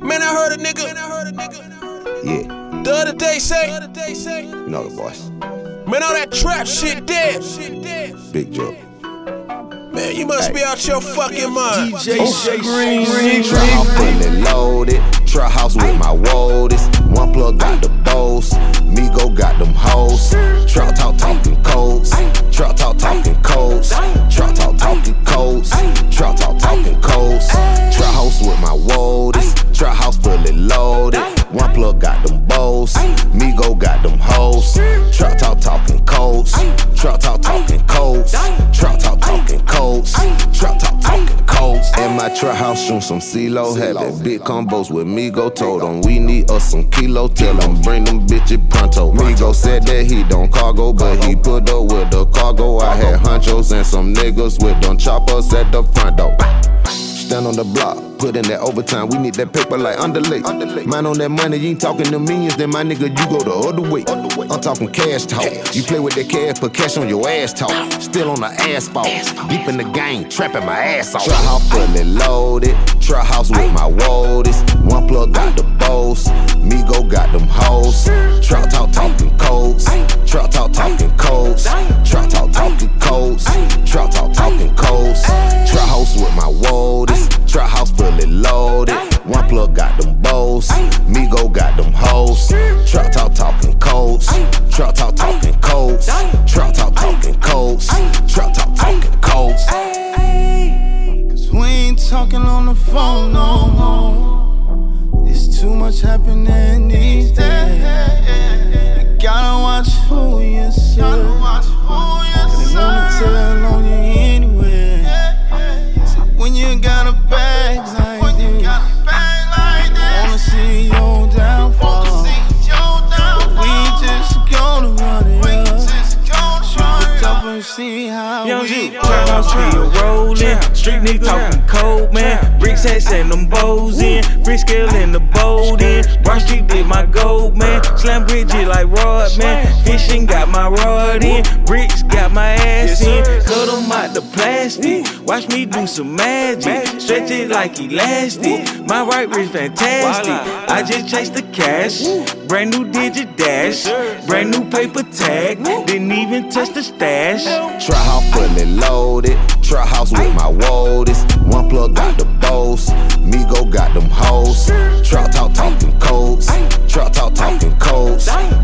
Man, I heard a nigga. Man, I heard a nigga. Yeah, The other day say. you know the voice. Man, all that trap shit dead. Big joke. Man, you must be out your fucking mind. DJ oh, Scream. Trap house fully loaded. Trap house with my woldest. One plug got the bows. Migo got them hoes. Trap talk talking fully loaded. One plug got them bows. Migo got them hoes. Trap talk talking codes. Trap talk talking codes. Trap talk talking codes. Trap talk talking codes. In my trap house, shoot some CeeLo. Had that big combos with Migo. Told them we need us some kilo. Tell them bring them bitches pronto. Migo said that he don't cargo, but he put up with the cargo. I had hunchos and some niggas with them choppers at the front door. Stand on the block, put in that overtime. We need that paper like underlay. Mind on that money, you ain't talking to millions, then my nigga, you go the other way. I'm talking cash talk. You play with that cash, put cash on your ass talk. Still on the asphalt. Deep in the game, trapping my ass off. Trap house fully loaded. Trap house with my woldest. One plug got the fully loaded. One plug got them bows. Migo got them hoes. Trap talk talking codes. Trap talk talking codes. Trap talk talking codes. Trap talk talking codes. Cause we ain't talking on the phone no more. It's too much happening these days. You gotta watch who you say. Cause they wanna tell on you anyway. So when you got Shoot the see how Young we G, trap house still rollin'. Street niggas talking cold, man. Bricks hats and them bows in. Free scale in the boat in. Broad Street did my gold, man. Slam bridges like rod, man. Fishing got my rod in. Bricks got my ass in. Cut them out the plastic. Watch me do some magic. Stretch it like elastic. My right wrist fantastic. I just chased the cash. Brand new digit dash. Brand new paper tag. Didn't even touch the stash. Trap house fully loaded. Trap house with my woldest. One plug got the bows. Migo got them hoes. Trap talk talking codes. Trap talk talking codes. Trap talk talking